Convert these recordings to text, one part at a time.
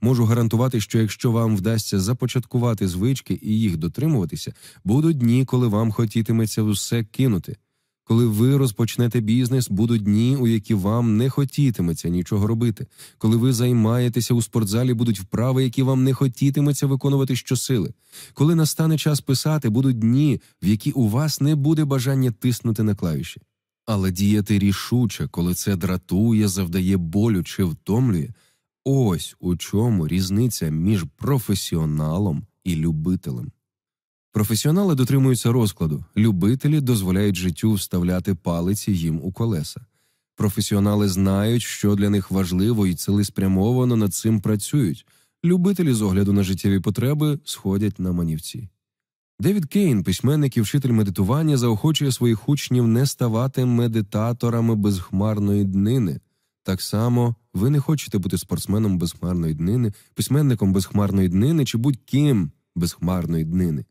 Можу гарантувати, що якщо вам вдасться започаткувати звички і їх дотримуватися, будуть дні, коли вам хотітиметься усе кинути. Коли ви розпочнете бізнес, будуть дні, у які вам не хотітиметься нічого робити. Коли ви займаєтеся у спортзалі, будуть вправи, які вам не хотітиметься виконувати щосили. Коли настане час писати, будуть дні, в які у вас не буде бажання тиснути на клавіші. Але діяти рішуче, коли це дратує, завдає болю чи втомлює. Ось у чому різниця між професіоналом і любителем. Професіонали дотримуються розкладу, любителі дозволяють життю вставляти палиці їм у колеса. Професіонали знають, що для них важливо і цілеспрямовано над цим працюють. Любителі з огляду на життєві потреби сходять на манівці. Девід Кейн, письменник і вчитель медитування, заохочує своїх учнів не ставати медитаторами безхмарної днини. Так само ви не хочете бути спортсменом безхмарної днини, письменником безхмарної днини чи будь-ким безхмарної днини.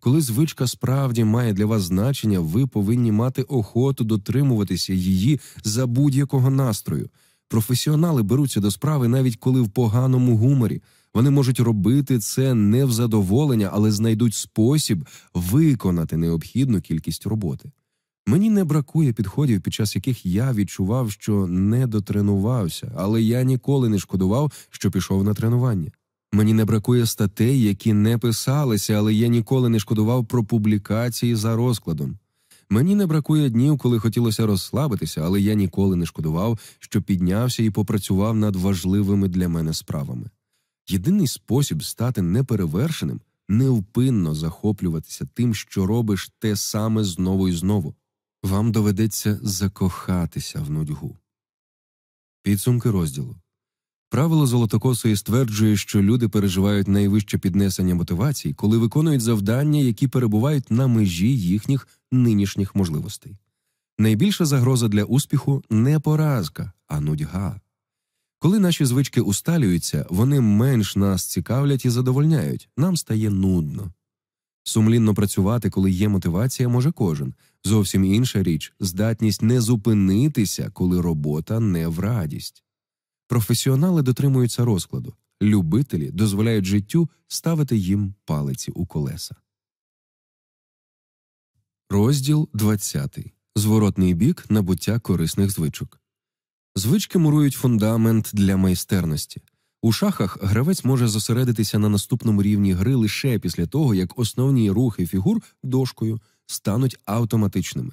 Коли звичка справді має для вас значення, ви повинні мати охоту дотримуватися її за будь-якого настрою. Професіонали беруться до справи навіть коли в поганому гуморі. Вони можуть робити це не в задоволення, але знайдуть спосіб виконати необхідну кількість роботи. Мені не бракує підходів, під час яких я відчував, що не дотренувався, але я ніколи не шкодував, що пішов на тренування. Мені не бракує статей, які не писалися, але я ніколи не шкодував про публікації за розкладом. Мені не бракує днів, коли хотілося розслабитися, але я ніколи не шкодував, що піднявся і попрацював над важливими для мене справами. Єдиний спосіб стати неперевершеним невпинно захоплюватися тим, що робиш те саме знову і знову. Вам доведеться закохатися в нудьгу. Підсумки розділу Правило Золотокосої стверджує, що люди переживають найвище піднесення мотивацій, коли виконують завдання, які перебувають на межі їхніх нинішніх можливостей. Найбільша загроза для успіху не поразка, а нудьга. Коли наші звички усталюються, вони менш нас цікавлять і задовольняють, нам стає нудно. Сумлінно працювати, коли є мотивація, може кожен. Зовсім інша річ здатність не зупинитися, коли робота не в радість. Професіонали дотримуються розкладу, любителі дозволяють життю ставити їм палиці у колеса. Розділ 20. Зворотний бік набуття корисних звичок. Звички мурують фундамент для майстерності. У шахах гравець може зосередитися на наступному рівні гри лише після того, як основні рухи фігур дошкою стануть автоматичними.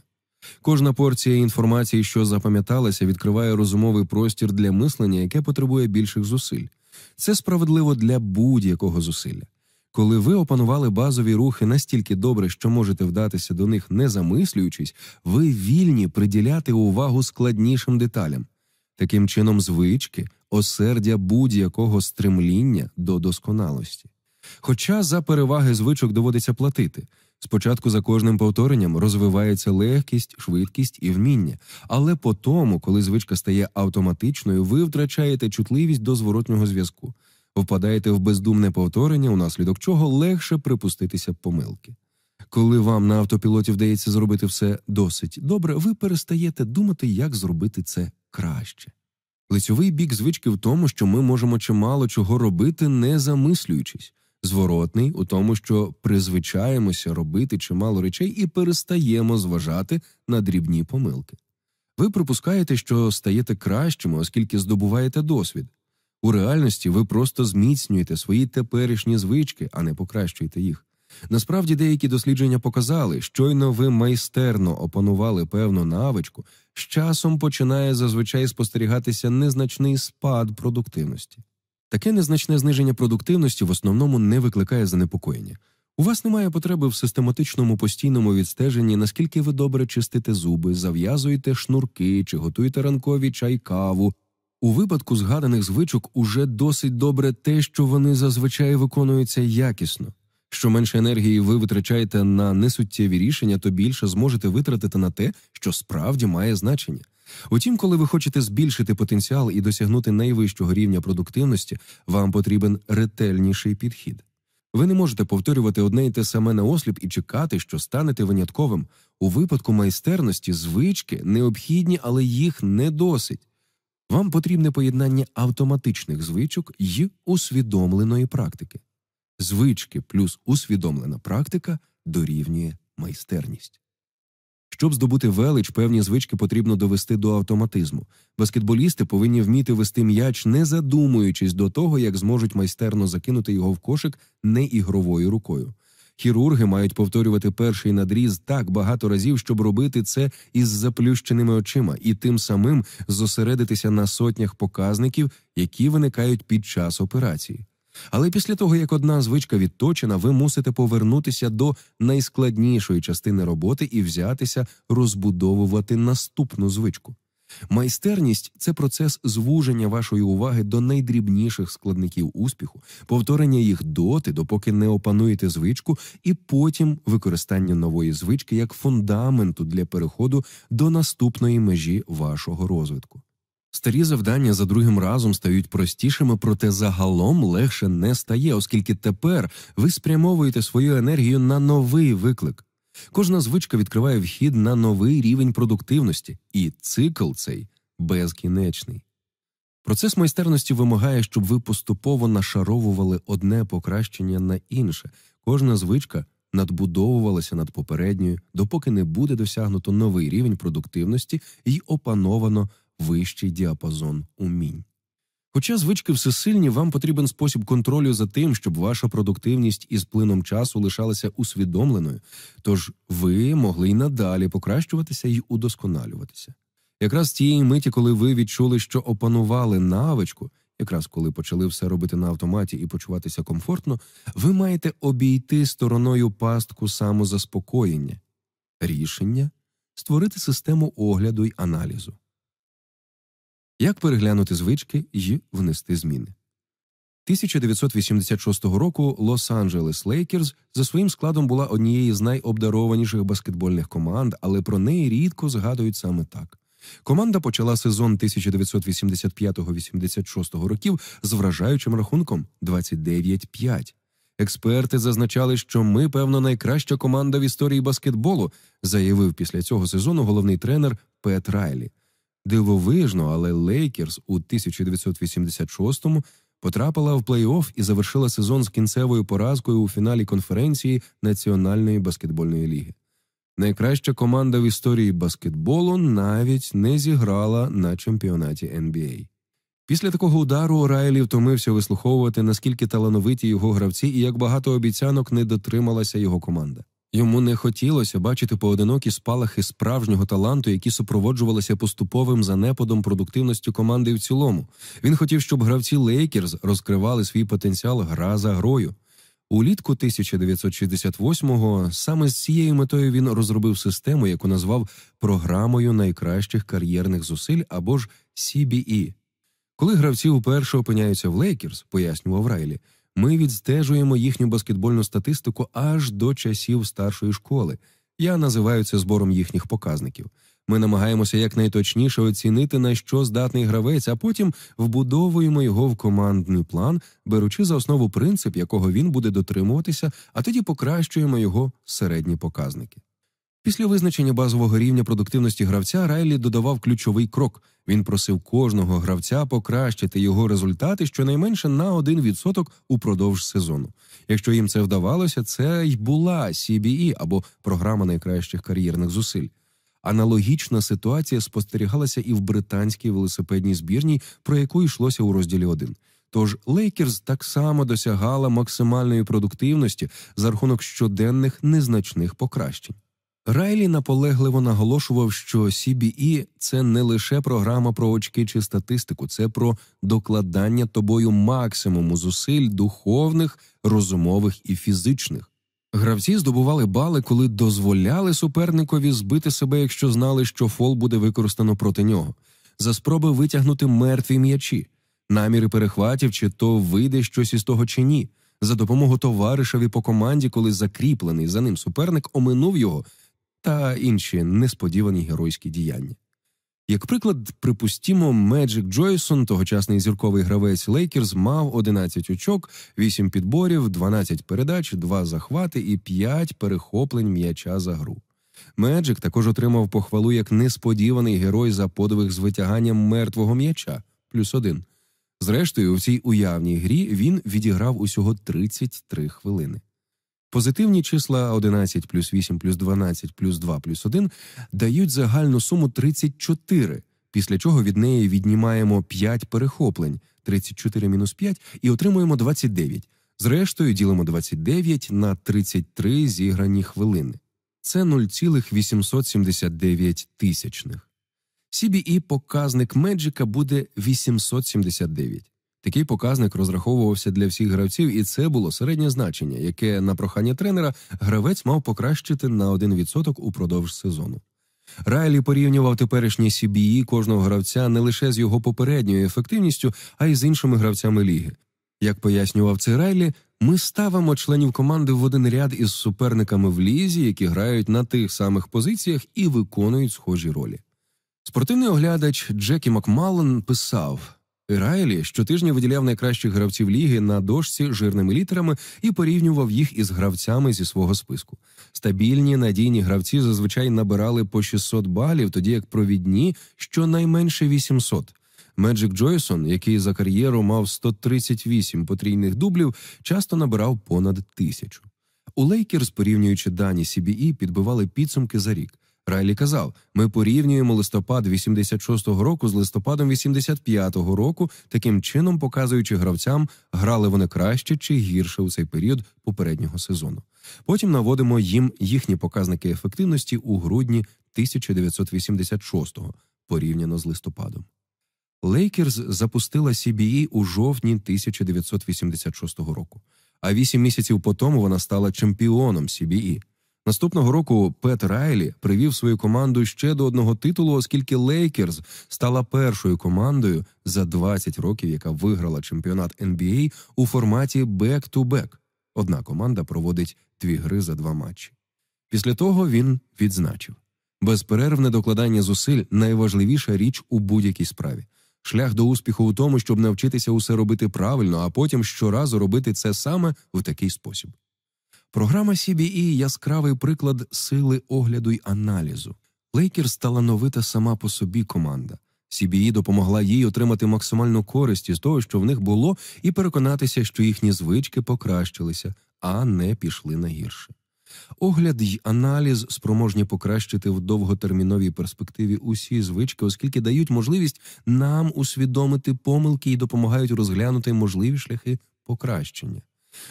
Кожна порція інформації, що запам'яталася, відкриває розумовий простір для мислення, яке потребує більших зусиль. Це справедливо для будь-якого зусилля. Коли ви опанували базові рухи настільки добре, що можете вдатися до них не замислюючись, ви вільні приділяти увагу складнішим деталям. Таким чином, звички, осердя будь-якого стремління до досконалості. Хоча за переваги звичок доводиться платити. Спочатку за кожним повторенням розвивається легкість, швидкість і вміння, але по тому, коли звичка стає автоматичною, ви втрачаєте чутливість до зворотнього зв'язку, впадаєте в бездумне повторення, унаслідок чого легше припуститися помилки. Коли вам на автопілоті вдається зробити все досить добре, ви перестаєте думати, як зробити це краще. Лицьовий бік звички в тому, що ми можемо чимало чого робити, не замислюючись зворотний у тому, що призвичаємося робити чимало речей і перестаємо зважати на дрібні помилки. Ви припускаєте, що стаєте кращими, оскільки здобуваєте досвід. У реальності ви просто зміцнюєте свої теперішні звички, а не покращуєте їх. Насправді деякі дослідження показали, щойно ви майстерно опанували певну навичку, з часом починає зазвичай спостерігатися незначний спад продуктивності. Таке незначне зниження продуктивності в основному не викликає занепокоєння. У вас немає потреби в систематичному постійному відстеженні, наскільки ви добре чистите зуби, зав'язуєте шнурки чи готуєте ранкові чай каву. У випадку згаданих звичок уже досить добре те, що вони зазвичай виконуються якісно. Що менше енергії ви витрачаєте на несуттєві рішення, то більше зможете витратити на те, що справді має значення. Утім, коли ви хочете збільшити потенціал і досягнути найвищого рівня продуктивності, вам потрібен ретельніший підхід. Ви не можете повторювати одне й те саме на осліп і чекати, що станете винятковим. У випадку майстерності звички необхідні, але їх не досить. Вам потрібне поєднання автоматичних звичок й усвідомленої практики. Звички плюс усвідомлена практика дорівнює майстерність. Щоб здобути велич, певні звички потрібно довести до автоматизму. Баскетболісти повинні вміти вести м'яч, не задумуючись до того, як зможуть майстерно закинути його в кошик не ігровою рукою. Хірурги мають повторювати перший надріз так багато разів, щоб робити це із заплющеними очима, і тим самим зосередитися на сотнях показників, які виникають під час операції. Але після того, як одна звичка відточена, ви мусите повернутися до найскладнішої частини роботи і взятися розбудовувати наступну звичку. Майстерність це процес звуження вашої уваги до найдрібніших складників успіху, повторення їх доти, допоки не опануєте звичку, і потім використання нової звички як фундаменту для переходу до наступної межі вашого розвитку. Старі завдання за другим разом стають простішими, проте загалом легше не стає, оскільки тепер ви спрямовуєте свою енергію на новий виклик. Кожна звичка відкриває вхід на новий рівень продуктивності, і цикл цей безкінечний. Процес майстерності вимагає, щоб ви поступово нашаровували одне покращення на інше. Кожна звичка надбудовувалася над попередньою, допоки не буде досягнуто новий рівень продуктивності і опановано вищий діапазон умінь. Хоча звички всесильні, вам потрібен спосіб контролю за тим, щоб ваша продуктивність із плином часу лишалася усвідомленою, тож ви могли й надалі покращуватися і удосконалюватися. Якраз тієї миті, коли ви відчули, що опанували навичку, якраз коли почали все робити на автоматі і почуватися комфортно, ви маєте обійти стороною пастку самозаспокоєння, рішення створити систему огляду й аналізу. Як переглянути звички і внести зміни? 1986 року Лос-Анджелес Лейкерс за своїм складом була однією з найобдарованіших баскетбольних команд, але про неї рідко згадують саме так. Команда почала сезон 1985-86 років з вражаючим рахунком 29-5. Експерти зазначали, що ми, певно, найкраща команда в історії баскетболу, заявив після цього сезону головний тренер Пет Райлі. Дивовижно, але Лейкерс у 1986-му потрапила в плей-офф і завершила сезон з кінцевою поразкою у фіналі конференції Національної баскетбольної ліги. Найкраща команда в історії баскетболу навіть не зіграла на чемпіонаті NBA. Після такого удару Райлі втомився вислуховувати, наскільки талановиті його гравці і як багато обіцянок не дотрималася його команда. Йому не хотілося бачити поодинокі спалахи справжнього таланту, які супроводжувалися поступовим занепадом продуктивності команди в цілому. Він хотів, щоб гравці Лейкерс розкривали свій потенціал гра за грою. Улітку 1968-го саме з цією метою він розробив систему, яку назвав програмою найкращих кар'єрних зусиль або ж CBE. Коли гравці вперше опиняються в Лейкерс, пояснював Райлі. Ми відстежуємо їхню баскетбольну статистику аж до часів старшої школи. Я називаю це збором їхніх показників. Ми намагаємося якнайточніше оцінити, на що здатний гравець, а потім вбудовуємо його в командний план, беручи за основу принцип, якого він буде дотримуватися, а тоді покращуємо його середні показники. Після визначення базового рівня продуктивності гравця Райлі додавав ключовий крок. Він просив кожного гравця покращити його результати щонайменше на 1% упродовж сезону. Якщо їм це вдавалося, це й була CBE або програма найкращих кар'єрних зусиль. Аналогічна ситуація спостерігалася і в британській велосипедній збірній, про яку йшлося у розділі 1. Тож Лейкерс так само досягала максимальної продуктивності за рахунок щоденних незначних покращень. Райлі наполегливо наголошував, що CBE – це не лише програма про очки чи статистику, це про докладання тобою максимуму зусиль духовних, розумових і фізичних. Гравці здобували бали, коли дозволяли суперникові збити себе, якщо знали, що фол буде використано проти нього, за спроби витягнути мертві м'ячі, наміри перехватів, чи то вийде щось із того чи ні. За допомогою товаришеві по команді, коли закріплений за ним суперник оминув його та інші несподівані геройські діяння. Як приклад, припустімо, Меджик Джонсон, тогочасний зірковий гравець Лейкерс, мав 11 очок, 8 підборів, 12 передач, 2 захвати і 5 перехоплень м'яча за гру. Меджик також отримав похвалу як несподіваний герой за подвиг з витяганням мертвого м'яча плюс один. Зрештою, в цій уявній грі він відіграв усього 33 хвилини. Позитивні числа 11 плюс 8 плюс 12 плюс 2 плюс 1 дають загальну суму 34, після чого від неї віднімаємо 5 перехоплень 34 мінус 5 і отримуємо 29. Зрештою, ділимо 29 на 33 зіграні хвилини. Це 0,879 тисячних. CBE показник Меджика буде 879. Такий показник розраховувався для всіх гравців, і це було середнє значення, яке на прохання тренера гравець мав покращити на 1% упродовж сезону. Райлі порівнював теперішнє CBE кожного гравця не лише з його попередньою ефективністю, а й з іншими гравцями ліги. Як пояснював це Райлі, ми ставимо членів команди в один ряд із суперниками в лізі, які грають на тих самих позиціях і виконують схожі ролі. Спортивний оглядач Джекі Макмаллен писав. Райлі щотижня виділяв найкращих гравців ліги на дошці жирними літерами і порівнював їх із гравцями зі свого списку. Стабільні надійні гравці зазвичай набирали по 600 балів, тоді як провідні щонайменше 800. Меджик Джойсон, який за кар'єру мав 138 потрійних дублів, часто набирав понад тисячу. У Лейкерс, порівнюючи дані CBE, підбивали підсумки за рік. Райлі казав: ми порівнюємо листопад 86-го року з листопадом 85-го року, таким чином показуючи гравцям, грали вони краще чи гірше у цей період попереднього сезону. Потім наводимо їм їхні показники ефективності у грудні 1986-го, порівняно з листопадом. Лейкерс запустила CBE у жовтні 1986 року, а вісім місяців по тому вона стала чемпіоном CBE. Наступного року Пет Райлі привів свою команду ще до одного титулу, оскільки Лейкерс стала першою командою за 20 років, яка виграла чемпіонат NBA у форматі back-to-back. Одна команда проводить дві гри за два матчі. Після того він відзначив безперервне докладання зусиль найважливіша річ у будь-якій справі. Шлях до успіху у тому, щоб навчитися усе робити правильно, а потім щоразу робити це саме в такий спосіб. Програма CBE – яскравий приклад сили огляду й аналізу. Лейкерс талановита сама по собі команда. CBE допомогла їй отримати максимальну користь із того, що в них було, і переконатися, що їхні звички покращилися, а не пішли на гірше. Огляд й аналіз спроможні покращити в довготерміновій перспективі усі звички, оскільки дають можливість нам усвідомити помилки і допомагають розглянути можливі шляхи покращення.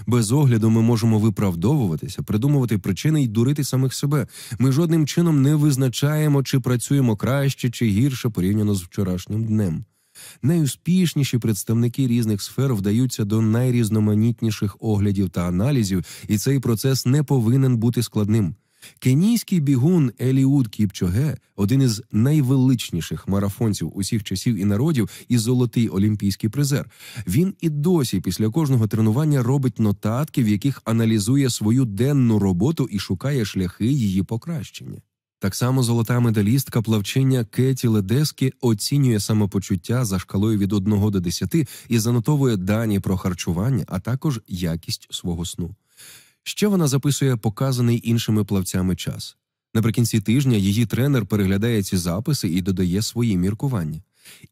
Без огляду ми можемо виправдовуватися, придумувати причини й дурити самих себе. Ми жодним чином не визначаємо, чи працюємо краще чи гірше порівняно з вчорашнім днем. Найуспішніші представники різних сфер вдаються до найрізноманітніших оглядів та аналізів, і цей процес не повинен бути складним. Кенійський бігун Еліуд Кіпчоге, один із найвеличніших марафонців усіх часів і народів, і золотий олімпійський призер. Він і досі після кожного тренування робить нотатки, в яких аналізує свою денну роботу і шукає шляхи її покращення. Так само золота медалістка плавчиня Кеті Ледескі оцінює самопочуття за шкалою від 1 до 10 і занотовує дані про харчування, а також якість свого сну. Ще вона записує показаний іншими плавцями час. Наприкінці тижня її тренер переглядає ці записи і додає свої міркування.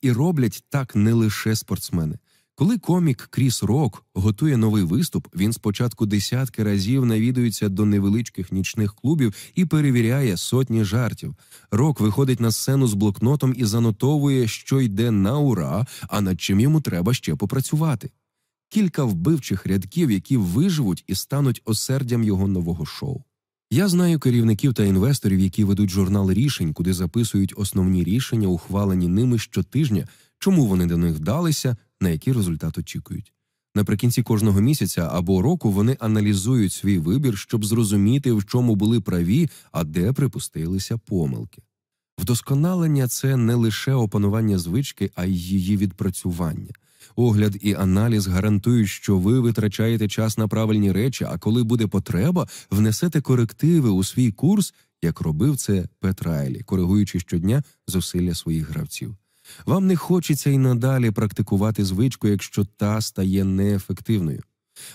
І роблять так не лише спортсмени. Коли комік Кріс Рок готує новий виступ, він спочатку десятки разів навідується до невеличких нічних клубів і перевіряє сотні жартів. Рок виходить на сцену з блокнотом і занотовує, що йде на ура, а над чим йому треба ще попрацювати кілька вбивчих рядків, які виживуть і стануть осердям його нового шоу. Я знаю керівників та інвесторів, які ведуть журнал рішень, куди записують основні рішення, ухвалені ними щотижня, чому вони до них вдалися, на який результат очікують. Наприкінці кожного місяця або року вони аналізують свій вибір, щоб зрозуміти, в чому були праві, а де припустилися помилки. Вдосконалення це не лише опанування звички, а й її відпрацювання. Огляд і аналіз гарантують, що ви витрачаєте час на правильні речі, а коли буде потреба, внесете корективи у свій курс, як робив це Петрайлі, коригуючи щодня зусилля своїх гравців. Вам не хочеться й надалі практикувати звичку, якщо та стає неефективною.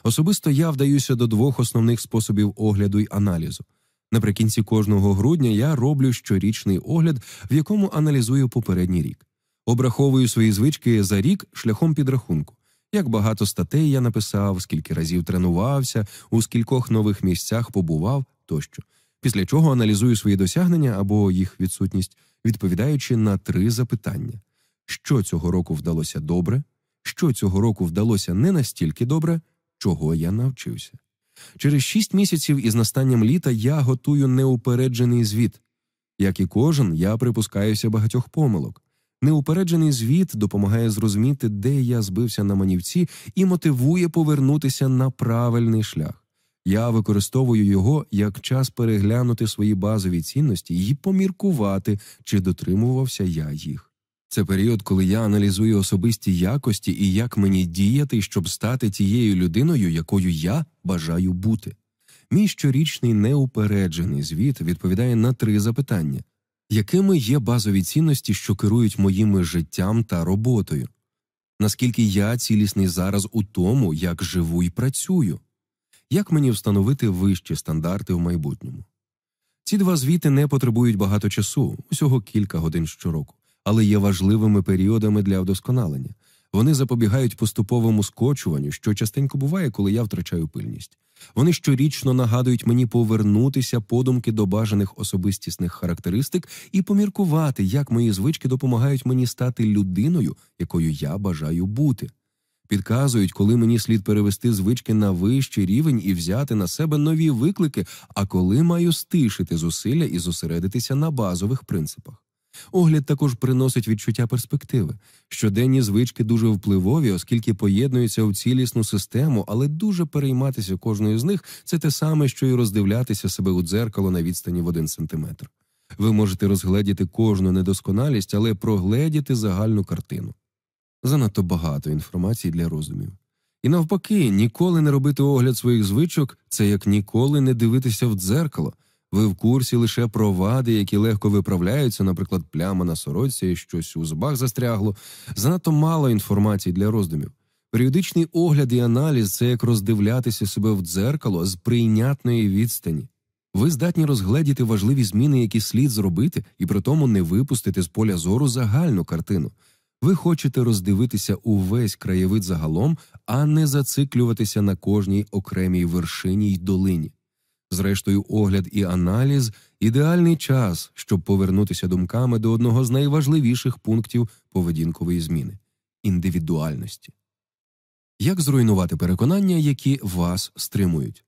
Особисто я вдаюся до двох основних способів огляду й аналізу. Наприкінці кожного грудня я роблю щорічний огляд, в якому аналізую попередній рік. Обраховую свої звички за рік шляхом підрахунку. Як багато статей я написав, скільки разів тренувався, у скількох нових місцях побував тощо. Після чого аналізую свої досягнення або їх відсутність, відповідаючи на три запитання: що цього року вдалося добре, що цього року вдалося не настільки добре, чого я навчився. Через шість місяців із настанням літа я готую неупереджений звіт. Як і кожен, я припускаюся багатьох помилок. Неупереджений звіт допомагає зрозуміти, де я збився на манівці, і мотивує повернутися на правильний шлях. Я використовую його як час переглянути свої базові цінності і поміркувати, чи дотримувався я їх. Це період, коли я аналізую особисті якості і як мені діяти, щоб стати тією людиною, якою я бажаю бути. Мій щорічний неупереджений звіт відповідає на три запитання якими є базові цінності, що керують моїм життям та роботою? Наскільки я цілісний зараз у тому, як живу і працюю? Як мені встановити вищі стандарти в майбутньому? Ці два звіти не потребують багато часу, усього кілька годин щороку, але є важливими періодами для вдосконалення. Вони запобігають поступовому скочуванню, що частенько буває, коли я втрачаю пильність. Вони щорічно нагадують мені повернутися подумки до бажаних особистісних характеристик і поміркувати, як мої звички допомагають мені стати людиною, якою я бажаю бути. Підказують, коли мені слід перевести звички на вищий рівень і взяти на себе нові виклики, а коли маю стишити зусилля і зосередитися на базових принципах. Огляд також приносить відчуття перспективи. Щоденні звички дуже впливові, оскільки поєднуються в цілісну систему, але дуже перейматися кожною з них це те саме, що й роздивлятися себе у дзеркало на відстані в один сантиметр. Ви можете розгледіти кожну недосконалість, але прогледіти загальну картину. Занадто багато інформації для роздумів. І навпаки, ніколи не робити огляд своїх звичок це як ніколи не дивитися в дзеркало. Ви в курсі лише про вади, які легко виправляються, наприклад, пляма на сорочці, щось у зубах застрягло. Занадто мало інформації для роздумів. Періодичний огляд і аналіз це як роздивлятися себе в дзеркало з прийнятної відстані. Ви здатні розгледіти важливі зміни, які слід зробити, і при тому не випустити з поля зору загальну картину. Ви хочете роздивитися увесь краєвид загалом, а не зациклюватися на кожній окремій вершині й долині. Зрештою, огляд і аналіз ідеальний час, щоб повернутися думками до одного з найважливіших пунктів поведінкової зміни індивідуальності. Як зруйнувати переконання, які вас стримують?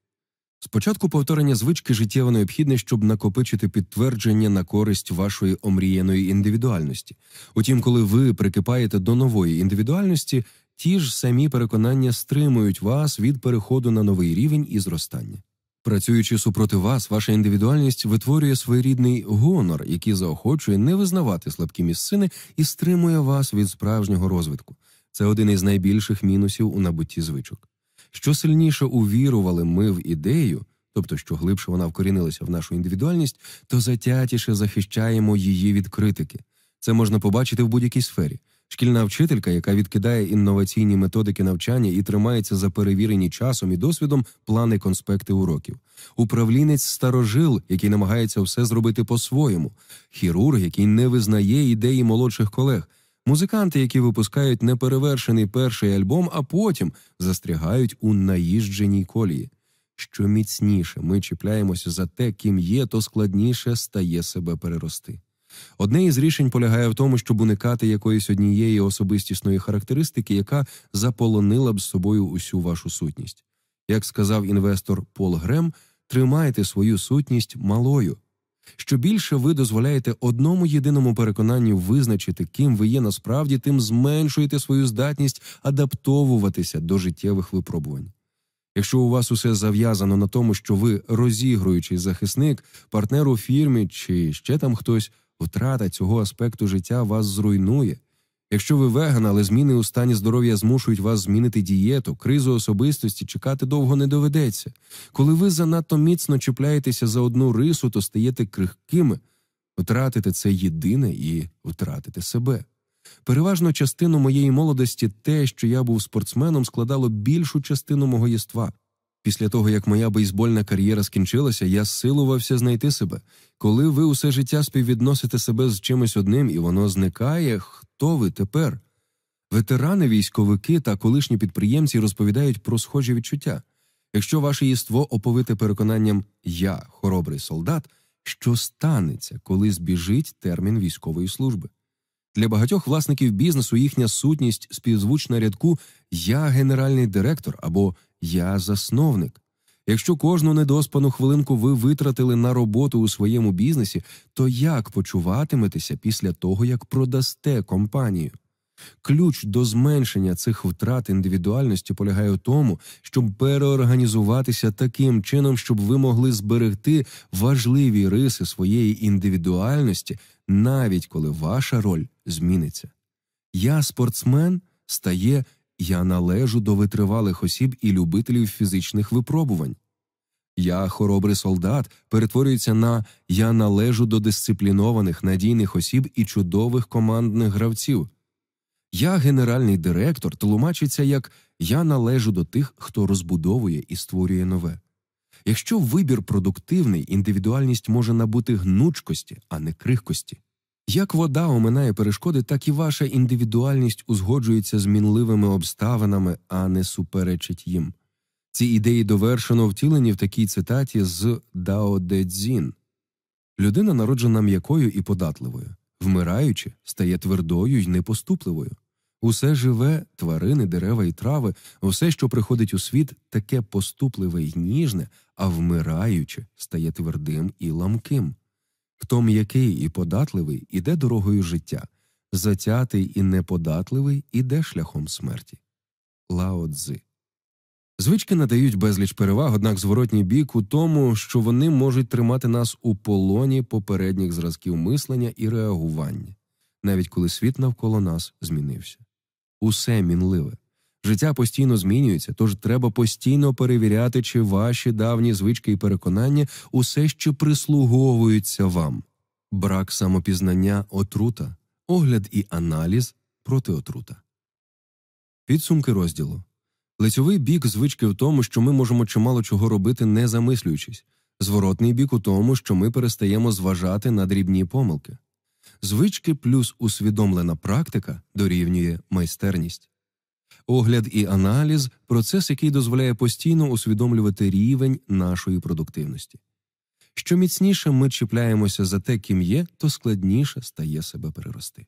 Спочатку повторення звички життєво необхідне, щоб накопичити підтвердження на користь вашої омріяної індивідуальності. Утім, коли ви прикипаєте до нової індивідуальності, ті ж самі переконання стримують вас від переходу на новий рівень і зростання. Працюючи супроти вас, ваша індивідуальність витворює своєрідний гонор, який заохочує не визнавати слабкі місцини і стримує вас від справжнього розвитку. Це один із найбільших мінусів у набутті звичок. Що сильніше увірували ми в ідею, тобто що глибше вона вкорінилася в нашу індивідуальність, то затятіше захищаємо її від критики. Це можна побачити в будь-якій сфері. Шкільна вчителька, яка відкидає інноваційні методики навчання і тримається за перевірені часом і досвідом плани конспекти уроків, управлінець старожил, який намагається все зробити по-своєму, хірург, який не визнає ідеї молодших колег, музиканти, які випускають неперевершений перший альбом, а потім застрягають у наїждженій колії. Що міцніше ми чіпляємося за те, ким є, то складніше стає себе перерости. Одне із рішень полягає в тому, щоб уникати якоїсь однієї особистісної характеристики, яка заполонила б з собою усю вашу сутність. Як сказав інвестор Пол Грем, тримайте свою сутність малою. Що більше ви дозволяєте одному єдиному переконанню визначити, ким ви є насправді, тим зменшуєте свою здатність адаптовуватися до життєвих випробувань. Якщо у вас усе зав'язано на тому, що ви розігруючий захисник, партнер у фірмі чи ще там хтось. Втрата цього аспекту життя вас зруйнує. Якщо ви веган, але зміни у стані здоров'я змушують вас змінити дієту, кризу особистості чекати довго не доведеться. Коли ви занадто міцно чіпляєтеся за одну рису, то стаєте крихкими, втратите це єдине і втратите себе. Переважно частину моєї молодості те, що я був спортсменом, складало більшу частину мого єства. Після того, як моя бейсбольна кар'єра скінчилася, я силувався знайти себе. Коли ви усе життя співвідносите себе з чимось одним і воно зникає, хто ви тепер? Ветерани, військовики та колишні підприємці розповідають про схожі відчуття. Якщо ваше єство оповите переконанням Я хоробрий солдат, що станеться, коли збіжить термін військової служби? Для багатьох власників бізнесу їхня сутність співзвучна рядку Я генеральний директор або Я засновник. Якщо кожну недоспану хвилинку ви витратили на роботу у своєму бізнесі, то як почуватиметеся після того, як продасте компанію? Ключ до зменшення цих втрат індивідуальності полягає у тому, щоб переорганізуватися таким чином, щоб ви могли зберегти важливі риси своєї індивідуальності, навіть коли ваша роль зміниться. Я спортсмен стає я належу до витривалих осіб і любителів фізичних випробувань. Я хоробрий солдат перетворюється на я належу до дисциплінованих надійних осіб і чудових командних гравців. Я генеральний директор тлумачиться як я належу до тих, хто розбудовує і створює нове. Якщо вибір продуктивний, індивідуальність може набути гнучкості, а не крихкості. Як вода оминає перешкоди, так і ваша індивідуальність узгоджується з мінливими обставинами, а не суперечить їм. Ці ідеї довершено втілені в такій цитаті з Дао Де Цзін. Людина народжена м'якою і податливою, вмираючи, стає твердою й непоступливою. Усе живе, тварини, дерева і трави, усе, що приходить у світ, таке поступливе й ніжне, а вмираючи, стає твердим і ламким. Хто м'який і податливий, іде дорогою життя, затятий і неподатливий іде шляхом смерті. Лао Цзи. Звички надають безліч переваг, однак зворотній бік у тому, що вони можуть тримати нас у полоні попередніх зразків мислення і реагування, навіть коли світ навколо нас змінився. Усе мінливе. Життя постійно змінюється, тож треба постійно перевіряти, чи ваші давні звички і переконання усе ще прислуговуються вам. Брак самопізнання отрута, огляд і аналіз проти отрута. Підсумки розділу лицьовий бік звички в тому, що ми можемо чимало чого робити, не замислюючись, зворотний бік у тому, що ми перестаємо зважати на дрібні помилки. Звички плюс усвідомлена практика дорівнює майстерність. Огляд і аналіз процес, який дозволяє постійно усвідомлювати рівень нашої продуктивності. Що міцніше ми чіпляємося за те, ким є, то складніше стає себе перерости.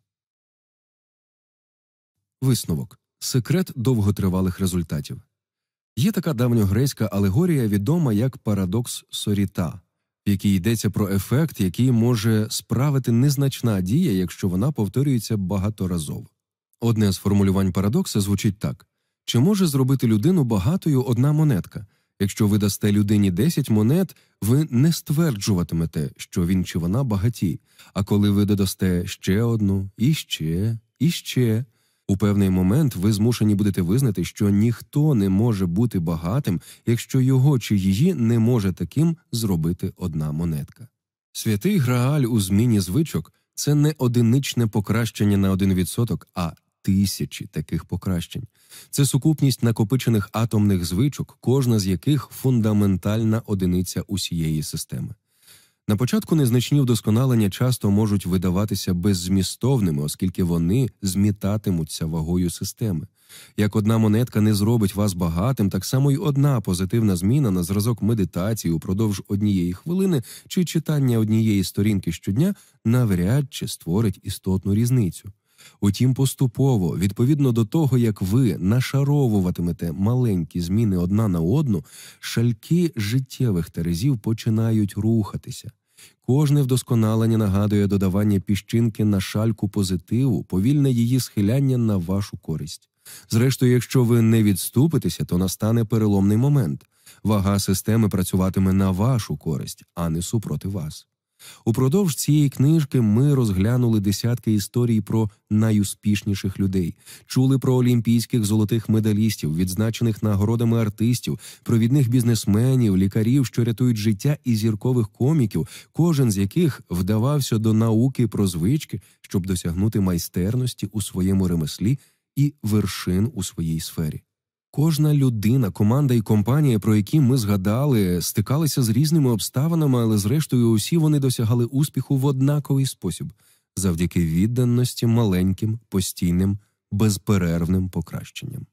Висновок секрет довготривалих результатів. Є така давньогрецька алегорія, відома як парадокс соріта, в якій йдеться про ефект, який може справити незначна дія, якщо вона повторюється багаторазово. Одне з формулювань парадокса звучить так чи може зробити людину багатою одна монетка? Якщо ви дасте людині 10 монет, ви не стверджуватимете, що він чи вона багаті. А коли ви додасте ще одну, і ще, і ще, у певний момент ви змушені будете визнати, що ніхто не може бути багатим, якщо його чи її не може таким зробити одна монетка. Святий Грааль у зміні звичок це не одиничне покращення на один відсоток, а тисячі таких покращень. Це сукупність накопичених атомних звичок, кожна з яких фундаментальна одиниця усієї системи. На початку незначні вдосконалення часто можуть видаватися беззмістовними, оскільки вони змітатимуться вагою системи. Як одна монетка не зробить вас багатим, так само й одна позитивна зміна на зразок медитації упродовж однієї хвилини чи читання однієї сторінки щодня навряд чи створить істотну різницю. Утім, поступово, відповідно до того, як ви нашаровуватимете маленькі зміни одна на одну, шальки життєвих терезів починають рухатися. Кожне вдосконалення нагадує додавання піщинки на шальку позитиву, повільне її схиляння на вашу користь. Зрештою, якщо ви не відступитеся, то настане переломний момент. Вага системи працюватиме на вашу користь, а не супроти вас. Упродовж цієї книжки ми розглянули десятки історій про найуспішніших людей, чули про олімпійських золотих медалістів, відзначених нагородами артистів, провідних бізнесменів, лікарів, що рятують життя і зіркових коміків, кожен з яких вдавався до науки про звички, щоб досягнути майстерності у своєму ремеслі і вершин у своїй сфері. Кожна людина, команда і компанія, про які ми згадали, стикалися з різними обставинами, але зрештою усі вони досягали успіху в однаковий спосіб завдяки відданості маленьким, постійним, безперервним покращенням.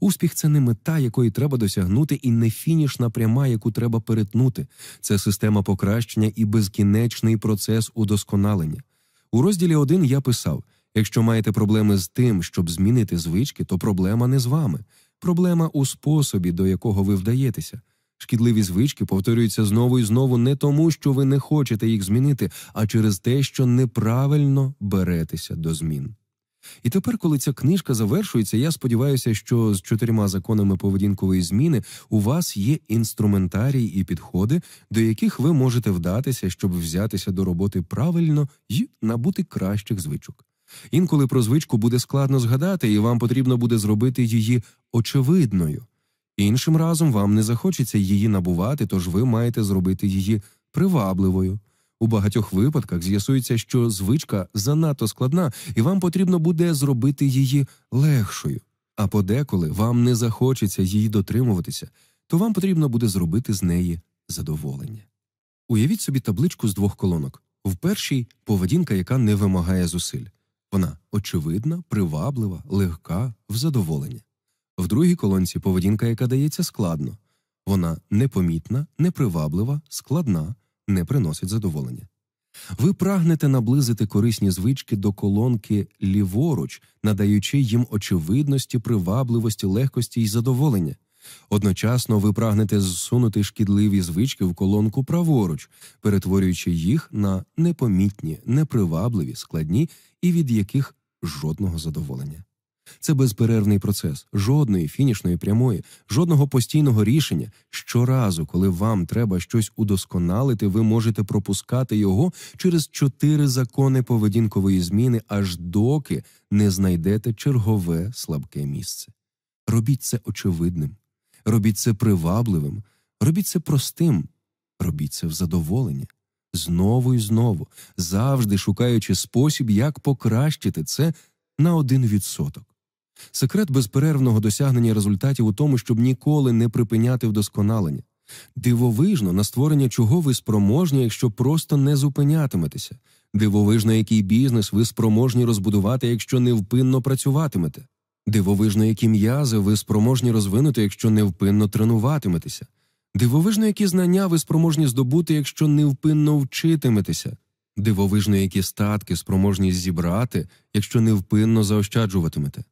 Успіх це не мета, якої треба досягнути, і не фінішна пряма, яку треба перетнути. Це система покращення і безкінечний процес удосконалення. У розділі 1 я писав: якщо маєте проблеми з тим, щоб змінити звички, то проблема не з вами. Проблема у способі, до якого ви вдаєтеся. Шкідливі звички повторюються знову і знову не тому, що ви не хочете їх змінити, а через те, що неправильно беретеся до змін. І тепер, коли ця книжка завершується, я сподіваюся, що з чотирма законами поведінкової зміни у вас є інструментарій і підходи, до яких ви можете вдатися, щоб взятися до роботи правильно і набути кращих звичок. Інколи про звичку буде складно згадати, і вам потрібно буде зробити її очевидною. Іншим разом вам не захочеться її набувати, тож ви маєте зробити її привабливою. У багатьох випадках з'ясується, що звичка занадто складна, і вам потрібно буде зробити її легшою. А подеколи вам не захочеться її дотримуватися, то вам потрібно буде зробити з неї задоволення. Уявіть собі табличку з двох колонок. В першій поведінка, яка не вимагає зусиль. Вона очевидна, приваблива, легка, в задоволення. В другій колонці поведінка, яка дається складно. Вона непомітна, неприваблива, складна не приносить задоволення. Ви прагнете наблизити корисні звички до колонки ліворуч, надаючи їм очевидності, привабливості, легкості і задоволення. Одночасно ви прагнете зсунути шкідливі звички в колонку праворуч, перетворюючи їх на непомітні, непривабливі, складні і від яких жодного задоволення. Це безперервний процес, жодної фінішної прямої, жодного постійного рішення. Щоразу, коли вам треба щось удосконалити, ви можете пропускати його через чотири закони поведінкової зміни, аж доки не знайдете чергове слабке місце. Робіть це очевидним, робіть це привабливим, робіть це простим, робіть це в задоволення. Знову і знову, завжди шукаючи спосіб, як покращити це на один відсоток. Секрет безперервного досягнення результатів у тому, щоб ніколи не припиняти вдосконалення. Дивовижно, на створення чого ви спроможні, якщо просто не зупинятиметеся. Дивовижно, який бізнес ви спроможні розбудувати, якщо невпинно працюватимете. Дивовижно, які м'язи ви спроможні розвинути, якщо невпинно тренуватиметеся. Дивовижно, які знання ви спроможні здобути, якщо невпинно вчитиметеся. Дивовижно, які статки спроможні зібрати, якщо невпинно заощаджуватимете.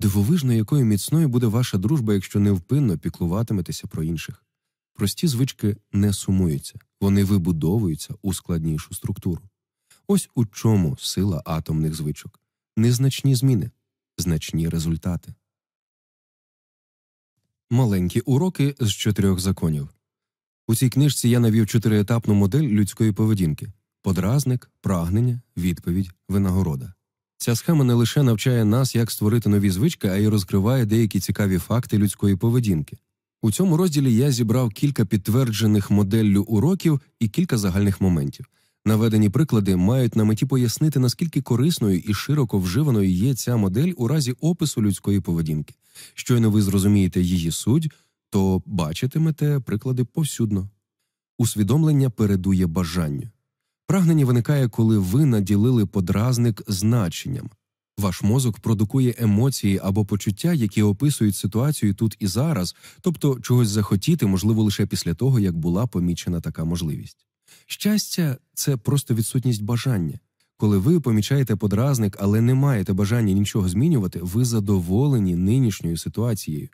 Дивовижно, якою міцною буде ваша дружба, якщо невпинно піклуватиметеся про інших. Прості звички не сумуються, вони вибудовуються у складнішу структуру. Ось у чому сила атомних звичок незначні зміни, значні результати. Маленькі уроки з чотирьох законів. У цій книжці я навів чотириетапну модель людської поведінки подразник, прагнення, відповідь, винагорода. Ця схема не лише навчає нас, як створити нові звички, а й розкриває деякі цікаві факти людської поведінки. У цьому розділі я зібрав кілька підтверджених моделлю уроків і кілька загальних моментів. Наведені приклади мають на меті пояснити, наскільки корисною і широко вживаною є ця модель у разі опису людської поведінки. Щойно ви зрозумієте її суть, то бачитимете приклади повсюдно. Усвідомлення передує бажанню. Прагнення виникає, коли ви наділили подразник значенням. Ваш мозок продукує емоції або почуття, які описують ситуацію тут і зараз, тобто чогось захотіти, можливо, лише після того, як була помічена така можливість. Щастя, це просто відсутність бажання. Коли ви помічаєте подразник, але не маєте бажання нічого змінювати, ви задоволені нинішньою ситуацією.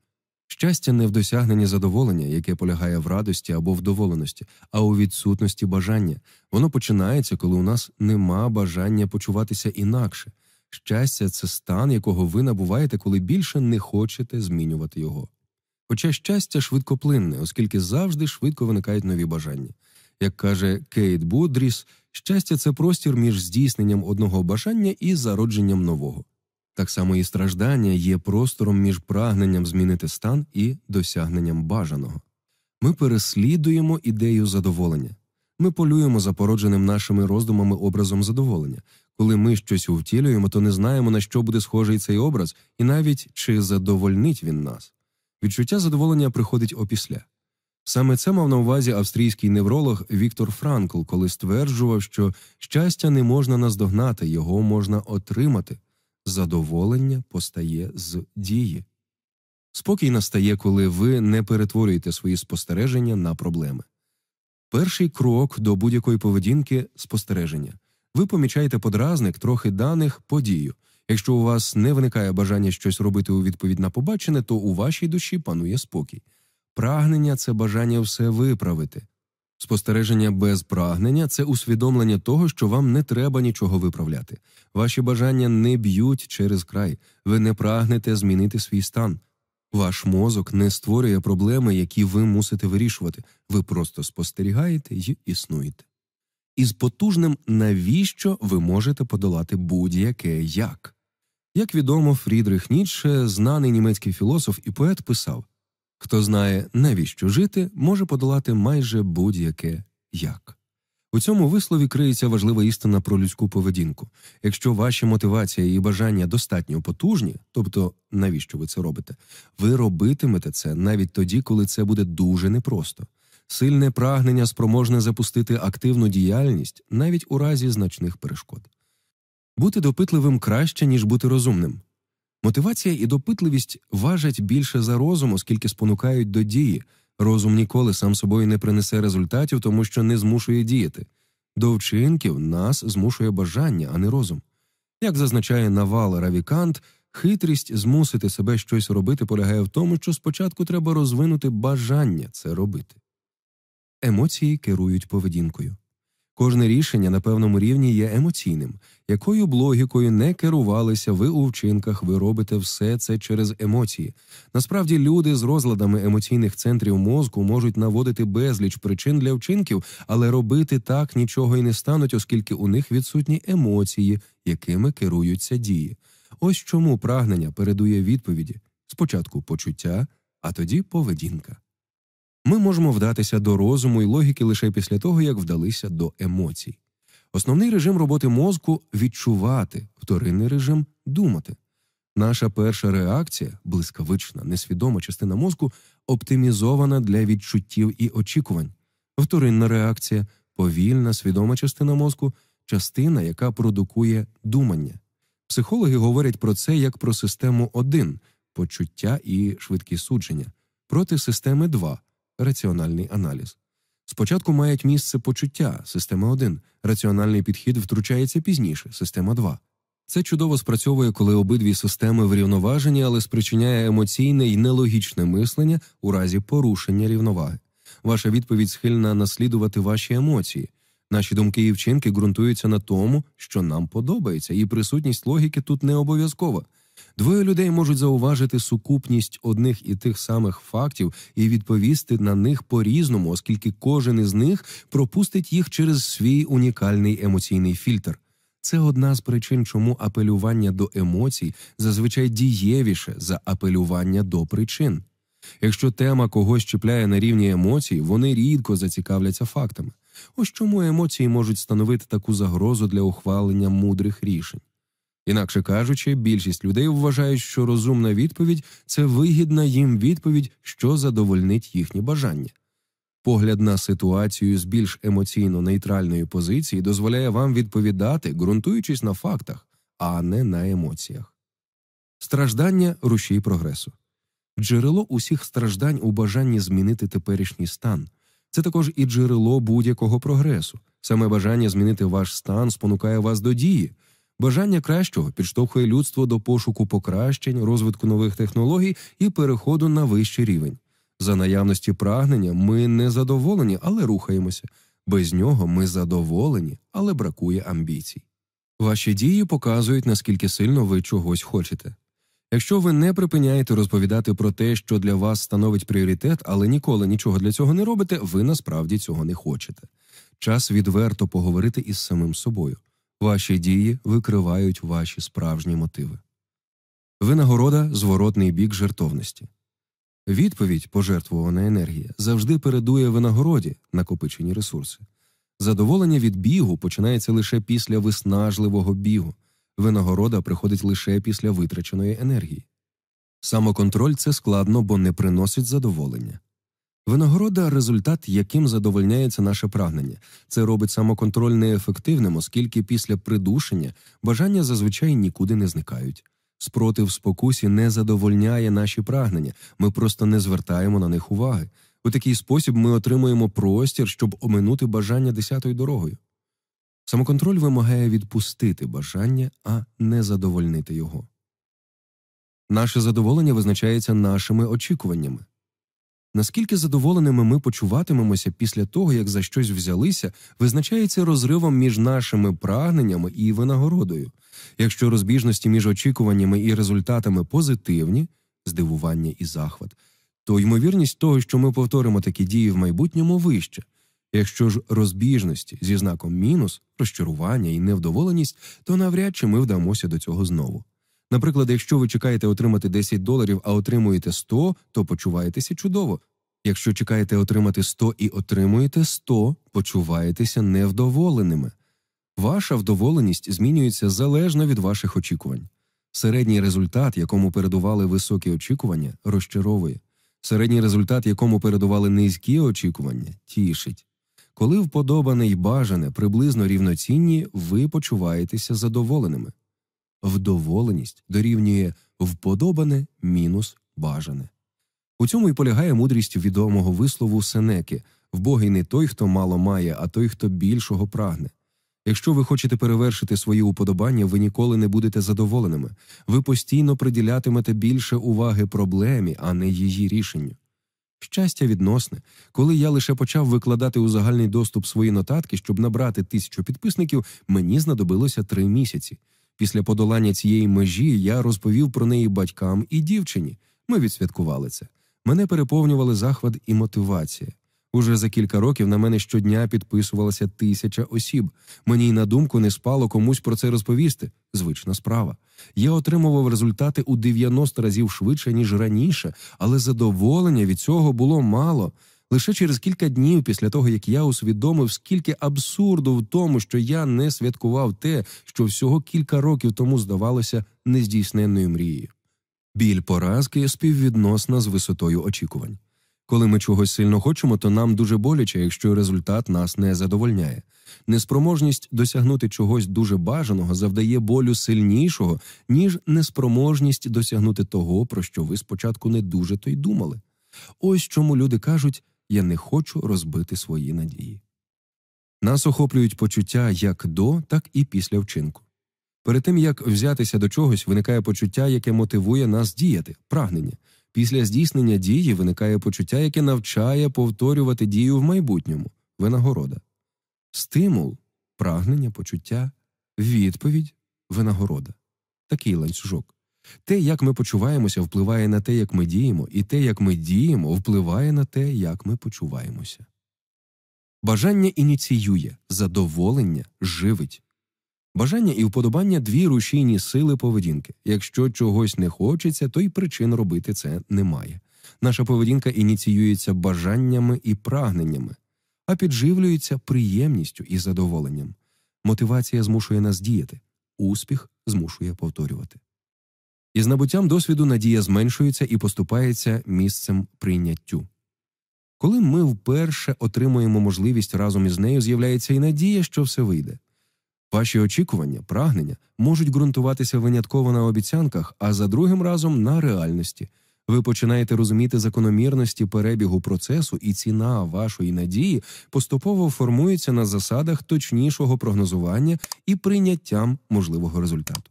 Щастя не в досягненні задоволення, яке полягає в радості або вдоволеності, а у відсутності бажання. Воно починається, коли у нас нема бажання почуватися інакше. Щастя це стан, якого ви набуваєте, коли більше не хочете змінювати його. Хоча щастя швидкоплинне, оскільки завжди швидко виникають нові бажання. Як каже Кейт Будріс, щастя це простір між здійсненням одного бажання і зародженням нового. Так само і страждання є простором між прагненням змінити стан і досягненням бажаного. Ми переслідуємо ідею задоволення, ми полюємо за породженим нашими роздумами образом задоволення. Коли ми щось увтілюємо, то не знаємо, на що буде схожий цей образ, і навіть чи задовольнить він нас. Відчуття задоволення приходить опісля. Саме це мав на увазі австрійський невролог Віктор Франкл, коли стверджував, що щастя не можна наздогнати, його можна отримати. Задоволення постає з дії. Спокій настає, коли ви не перетворюєте свої спостереження на проблеми. Перший крок до будь-якої поведінки спостереження. Ви помічаєте подразник трохи даних подію. Якщо у вас не виникає бажання щось робити у відповідь на побачене, то у вашій душі панує спокій. Прагнення це бажання все виправити. Спостереження без прагнення це усвідомлення того, що вам не треба нічого виправляти. Ваші бажання не б'ють через край, ви не прагнете змінити свій стан. Ваш мозок не створює проблеми, які ви мусите вирішувати. Ви просто спостерігаєте й існуєте. Із потужним навіщо ви можете подолати будь-яке як. Як відомо, Фрідрих Ніцше, знаний німецький філософ і поет, писав Хто знає, навіщо жити, може подолати майже будь-яке як. У цьому вислові криється важлива істина про людську поведінку. Якщо ваші мотивація і бажання достатньо потужні, тобто навіщо ви це робите, ви робитимете це навіть тоді, коли це буде дуже непросто. Сильне прагнення спроможне запустити активну діяльність навіть у разі значних перешкод. Бути допитливим краще, ніж бути розумним. Мотивація і допитливість важать більше за розум, оскільки спонукають до дії. Розум ніколи сам собою не принесе результатів, тому що не змушує діяти. До вчинків нас змушує бажання, а не розум. Як зазначає Навал Равікант, хитрість змусити себе щось робити полягає в тому, що спочатку треба розвинути бажання це робити. Емоції керують поведінкою. Кожне рішення на певному рівні є емоційним. Якою б логікою не керувалися ви у вчинках, ви робите все це через емоції. Насправді, люди з розладами емоційних центрів мозку можуть наводити безліч причин для вчинків, але робити так нічого й не стануть, оскільки у них відсутні емоції, якими керуються дії. Ось чому прагнення передує відповіді спочатку почуття, а тоді поведінка. Ми можемо вдатися до розуму і логіки лише після того, як вдалися до емоцій. Основний режим роботи мозку відчувати, вторинний режим думати. Наша перша реакція, блискавична, несвідома частина мозку, оптимізована для відчуттів і очікувань. Вторинна реакція повільна, свідома частина мозку, частина, яка продукує думання. Психологи говорять про це як про систему 1 почуття і швидкі судження, проти системи 2 раціональний аналіз. Спочатку мають місце почуття, система 1, раціональний підхід втручається пізніше, система 2. Це чудово спрацьовує, коли обидві системи врівноважені, але спричиняє емоційне і нелогічне мислення у разі порушення рівноваги. Ваша відповідь схильна наслідувати ваші емоції. Наші думки і вчинки ґрунтуються на тому, що нам подобається, і присутність логіки тут не обов'язкова. Двоє людей можуть зауважити сукупність одних і тих самих фактів і відповісти на них по різному, оскільки кожен із них пропустить їх через свій унікальний емоційний фільтр. Це одна з причин, чому апелювання до емоцій зазвичай дієвіше за апелювання до причин. Якщо тема когось чіпляє на рівні емоцій, вони рідко зацікавляться фактами. Ось чому емоції можуть становити таку загрозу для ухвалення мудрих рішень. Інакше кажучи, більшість людей вважають, що розумна відповідь це вигідна їм відповідь, що задовольнить їхні бажання. Погляд на ситуацію з більш емоційно нейтральної позиції дозволяє вам відповідати, ґрунтуючись на фактах, а не на емоціях. Страждання рушій прогресу. Джерело усіх страждань у бажанні змінити теперішній стан. Це також і джерело будь-якого прогресу. Саме бажання змінити ваш стан спонукає вас до дії. Бажання кращого підштовхує людство до пошуку покращень, розвитку нових технологій і переходу на вищий рівень. За наявності прагнення ми не задоволені, але рухаємося. Без нього ми задоволені, але бракує амбіцій. Ваші дії показують, наскільки сильно ви чогось хочете. Якщо ви не припиняєте розповідати про те, що для вас становить пріоритет, але ніколи нічого для цього не робите, ви насправді цього не хочете. Час відверто поговорити із самим собою. Ваші дії викривають ваші справжні мотиви. Винагорода зворотний бік жертовності. Відповідь пожертвувана енергія завжди передує винагороді накопичені ресурси. Задоволення від бігу починається лише після виснажливого бігу, винагорода приходить лише після витраченої енергії. Самоконтроль це складно, бо не приносить задоволення. Винагорода результат, яким задовольняється наше прагнення. Це робить самоконтроль неефективним, оскільки після придушення бажання зазвичай нікуди не зникають. Спротив спокусі не задовольняє наші прагнення, ми просто не звертаємо на них уваги. У такий спосіб ми отримуємо простір, щоб оминути бажання десятою дорогою. Самоконтроль вимагає відпустити бажання, а не задовольнити його. Наше задоволення визначається нашими очікуваннями. Наскільки задоволеними ми почуватимемося після того, як за щось взялися, визначається розривом між нашими прагненнями і винагородою. Якщо розбіжності між очікуваннями і результатами позитивні, здивування і захват, то ймовірність того, що ми повторимо такі дії в майбутньому, вища. Якщо ж розбіжності зі знаком мінус, розчарування і невдоволеність, то навряд чи ми вдамося до цього знову. Наприклад, якщо ви чекаєте отримати 10 доларів, а отримуєте 100, то почуваєтеся чудово. Якщо чекаєте отримати 100 і отримуєте 100, почуваєтеся невдоволеними. Ваша вдоволеність змінюється залежно від ваших очікувань. Середній результат, якому передували високі очікування, розчаровує. Середній результат, якому передували низькі очікування, тішить. Коли вподобане й бажане приблизно рівноцінні, ви почуваєтеся задоволеними. Вдоволеність дорівнює вподобане мінус бажане. У цьому й полягає мудрість відомого вислову Сенеки вбогий не той, хто мало має, а той, хто більшого прагне. Якщо ви хочете перевершити свої уподобання, ви ніколи не будете задоволеними, ви постійно приділятимете більше уваги проблемі, а не її рішенню. Щастя відносне, коли я лише почав викладати у загальний доступ свої нотатки, щоб набрати тисячу підписників, мені знадобилося три місяці. Після подолання цієї межі я розповів про неї батькам і дівчині. Ми відсвяткували це. Мене переповнювали захват і мотивація. Уже за кілька років на мене щодня підписувалася тисяча осіб. Мені й на думку не спало комусь про це розповісти. Звична справа. Я отримував результати у 90 разів швидше, ніж раніше, але задоволення від цього було мало. Лише через кілька днів після того, як я усвідомив, скільки абсурду в тому, що я не святкував те, що всього кілька років тому здавалося нездійсненною мрією. Біль поразки співвідносна з висотою очікувань. Коли ми чогось сильно хочемо, то нам дуже боляче, якщо результат нас не задовольняє. Неспроможність досягнути чогось дуже бажаного завдає болю сильнішого, ніж неспроможність досягнути того, про що ви спочатку не дуже то й думали. Ось чому люди кажуть я не хочу розбити свої надії. Нас охоплюють почуття як до, так і після вчинку. Перед тим як взятися до чогось, виникає почуття, яке мотивує нас діяти, прагнення. Після здійснення дії виникає почуття, яке навчає повторювати дію в майбутньому винагорода. Стимул, прагнення, почуття, відповідь, винагорода. Такий ланцюжок. Те, як ми почуваємося, впливає на те, як ми діємо, і те, як ми діємо, впливає на те, як ми почуваємося. Бажання ініціює, задоволення живить. Бажання і вподобання дві рушійні сили поведінки. Якщо чогось не хочеться, то й причин робити це немає. Наша поведінка ініціюється бажаннями і прагненнями, а підживлюється приємністю і задоволенням. Мотивація змушує нас діяти, успіх змушує повторювати. Із набуттям досвіду надія зменшується і поступається місцем прийняттю. Коли ми вперше отримуємо можливість разом із нею, з'являється і надія, що все вийде. Ваші очікування, прагнення можуть ґрунтуватися винятково на обіцянках, а за другим разом на реальності. Ви починаєте розуміти закономірності перебігу процесу, і ціна вашої надії поступово формується на засадах точнішого прогнозування і прийняттям можливого результату.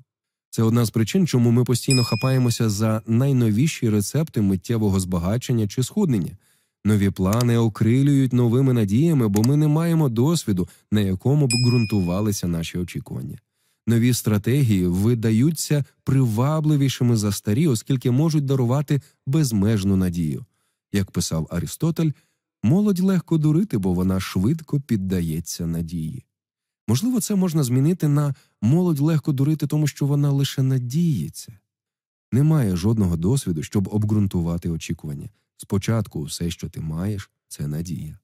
Це одна з причин, чому ми постійно хапаємося за найновіші рецепти миттєвого збагачення чи схуднення. Нові плани окрилюють новими надіями, бо ми не маємо досвіду, на якому б ґрунтувалися наші очікування. Нові стратегії видаються привабливішими за старі, оскільки можуть дарувати безмежну надію. Як писав Аристотель, молодь легко дурити, бо вона швидко піддається надії. Можливо, це можна змінити на молодь легко дурити, тому що вона лише надіється. Немає жодного досвіду, щоб обґрунтувати очікування. Спочатку все, що ти маєш, це надія.